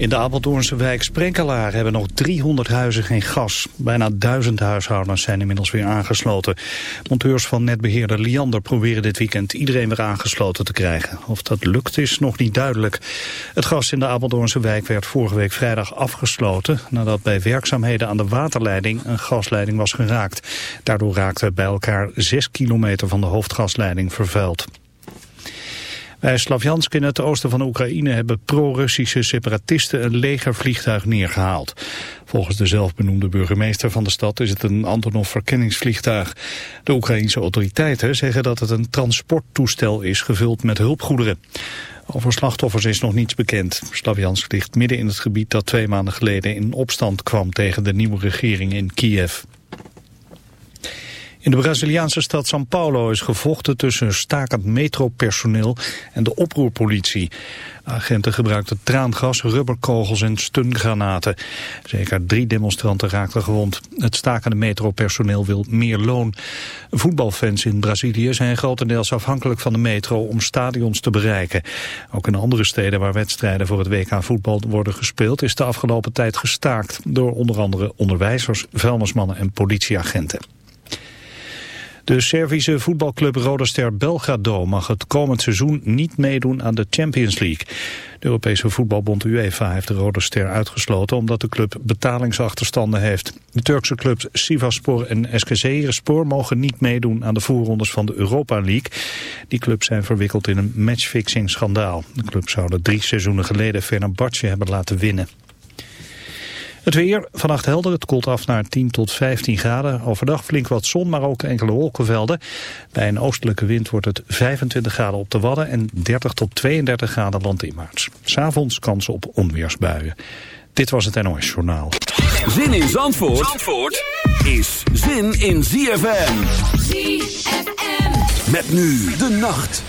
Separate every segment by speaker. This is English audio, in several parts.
Speaker 1: In de Apeldoornse wijk Sprenkelaar hebben nog 300 huizen geen gas. Bijna duizend huishoudens zijn inmiddels weer aangesloten. Monteurs van netbeheerder Liander proberen dit weekend iedereen weer aangesloten te krijgen. Of dat lukt is nog niet duidelijk. Het gas in de Apeldoornse wijk werd vorige week vrijdag afgesloten... nadat bij werkzaamheden aan de waterleiding een gasleiding was geraakt. Daardoor raakte bij elkaar 6 kilometer van de hoofdgasleiding vervuild. Bij Slavjansk in het oosten van Oekraïne hebben pro-Russische separatisten een legervliegtuig neergehaald. Volgens de zelfbenoemde burgemeester van de stad is het een Antonov-verkenningsvliegtuig. De Oekraïense autoriteiten zeggen dat het een transporttoestel is gevuld met hulpgoederen. Over slachtoffers is nog niets bekend. Slavjansk ligt midden in het gebied dat twee maanden geleden in opstand kwam tegen de nieuwe regering in Kiev. In de Braziliaanse stad São Paulo is gevochten tussen stakend metropersoneel en de oproerpolitie. Agenten gebruikten traangas, rubberkogels en stungranaten. Zeker drie demonstranten raakten gewond. Het stakende metropersoneel wil meer loon. Voetbalfans in Brazilië zijn grotendeels afhankelijk van de metro om stadions te bereiken. Ook in andere steden waar wedstrijden voor het WK voetbal worden gespeeld is de afgelopen tijd gestaakt door onder andere onderwijzers, vuilnismannen en politieagenten. De Servische voetbalclub Roda Ster Belgrado mag het komend seizoen niet meedoen aan de Champions League. De Europese voetbalbond UEFA heeft de Roda uitgesloten omdat de club betalingsachterstanden heeft. De Turkse clubs Sivasspor en Eskişehirspor mogen niet meedoen aan de voorrondes van de Europa League. Die clubs zijn verwikkeld in een matchfixing schandaal. De club zouden drie seizoenen geleden Fenerbahce hebben laten winnen. Het weer, vannacht helder, het koelt af naar 10 tot 15 graden. Overdag flink wat zon, maar ook enkele wolkenvelden. Bij een oostelijke wind wordt het 25 graden op de Wadden en 30 tot 32 graden landinwaarts. S'avonds kans op onweersbuien. Dit was het NOS Journaal.
Speaker 2: Zin in Zandvoort, Zandvoort is zin in ZFM. ZFM. Met nu de nacht.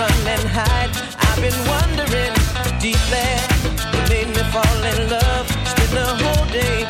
Speaker 3: run and hide. I've been wondering deeply. You made me fall in love. Spent the whole day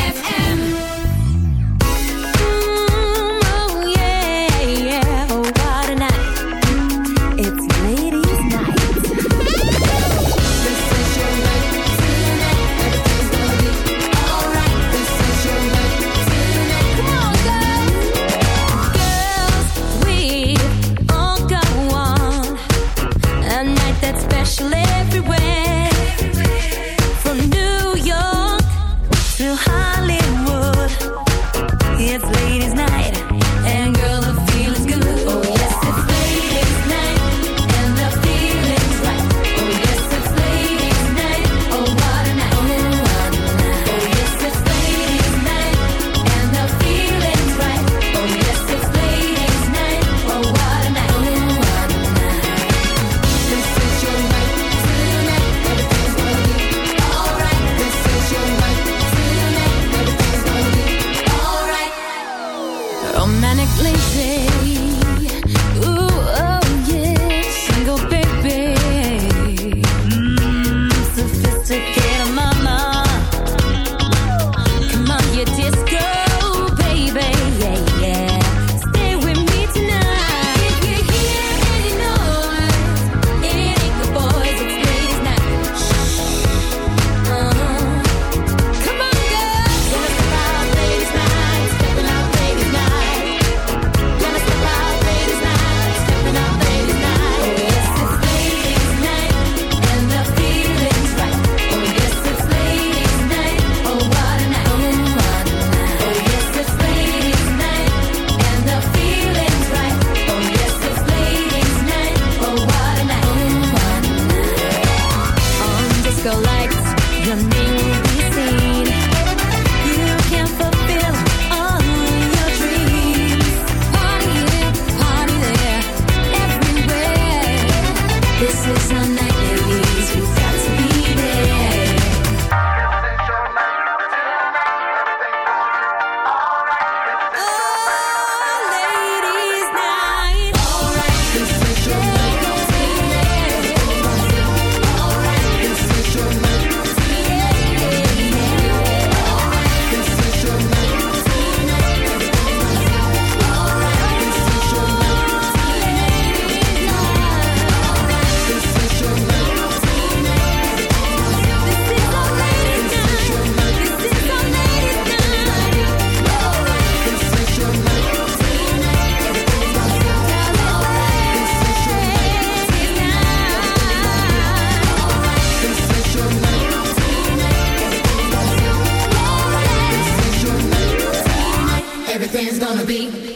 Speaker 4: they say be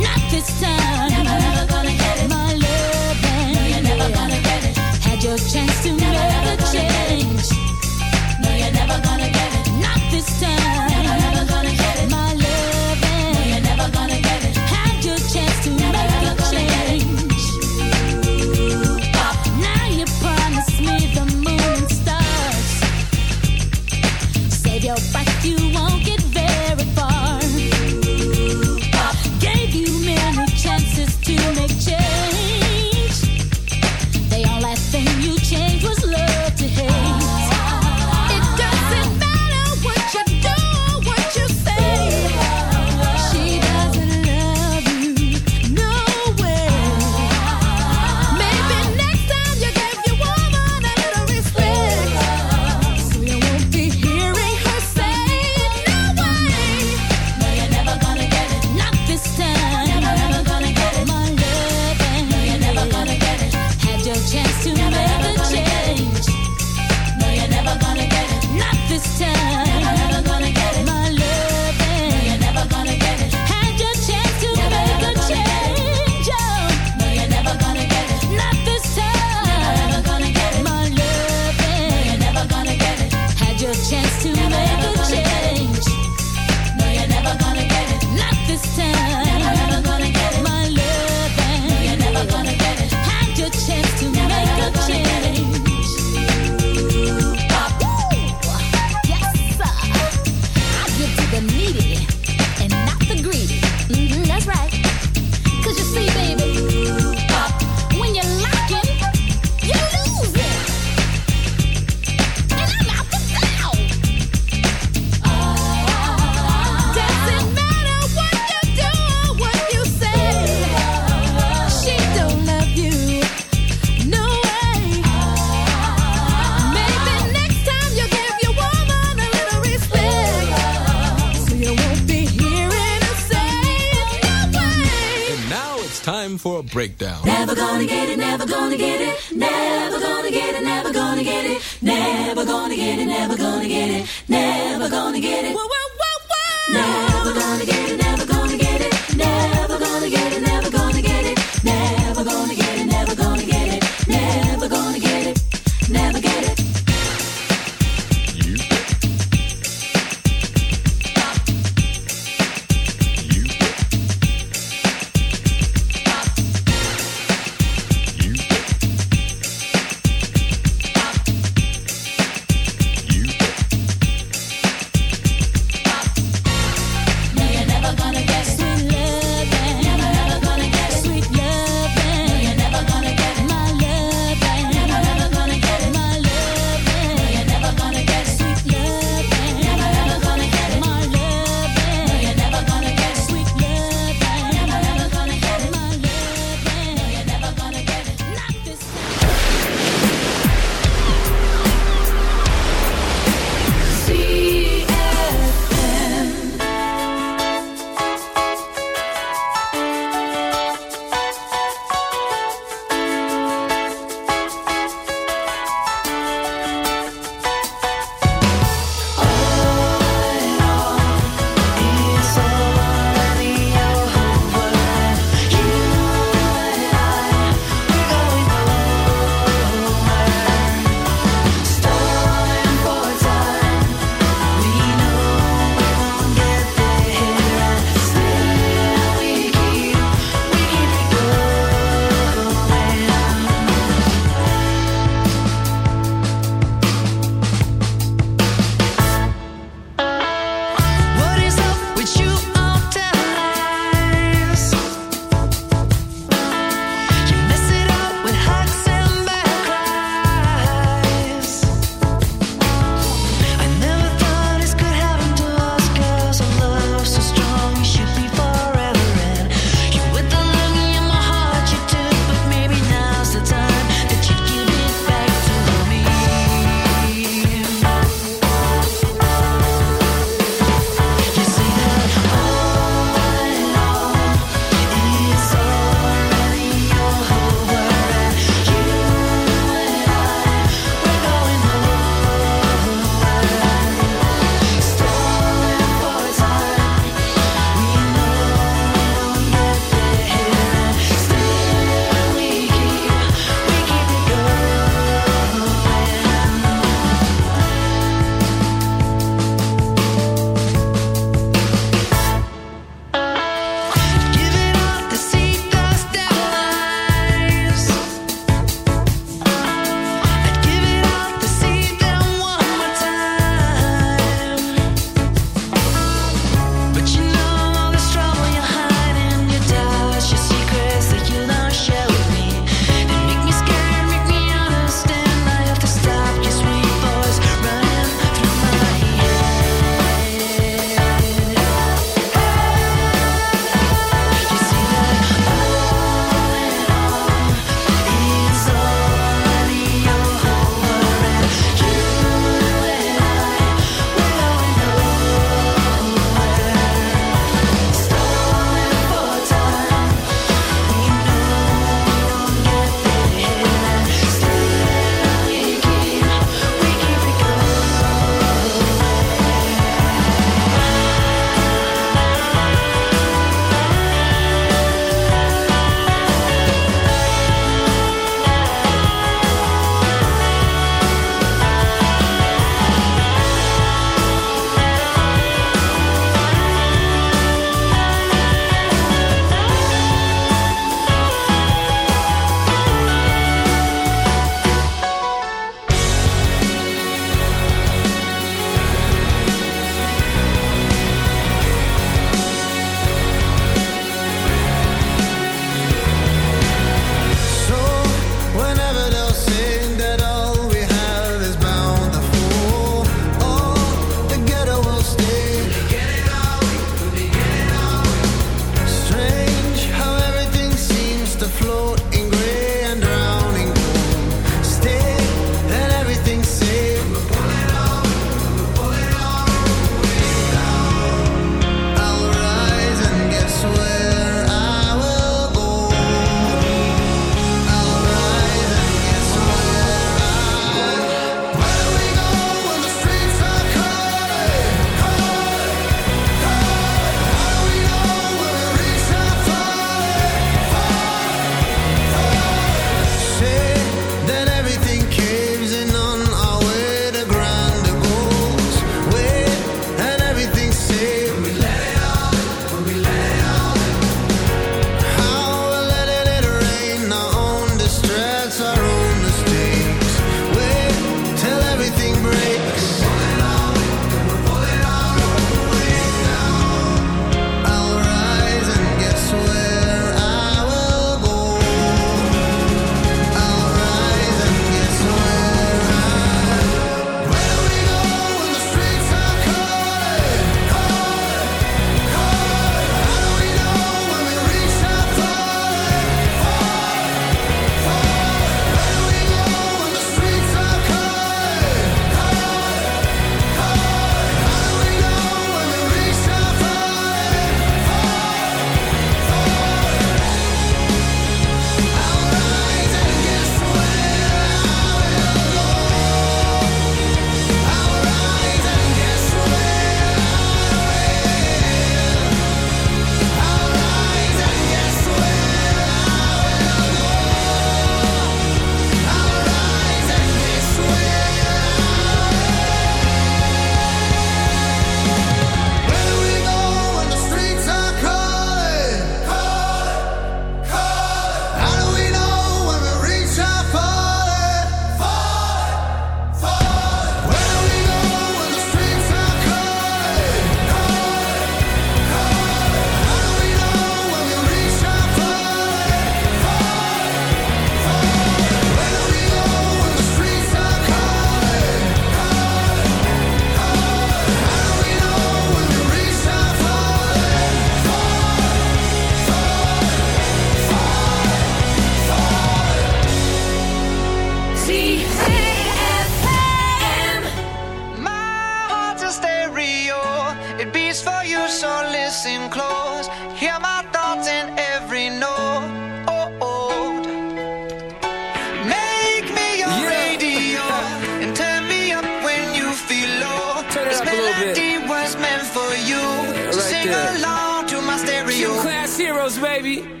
Speaker 5: heroes, baby.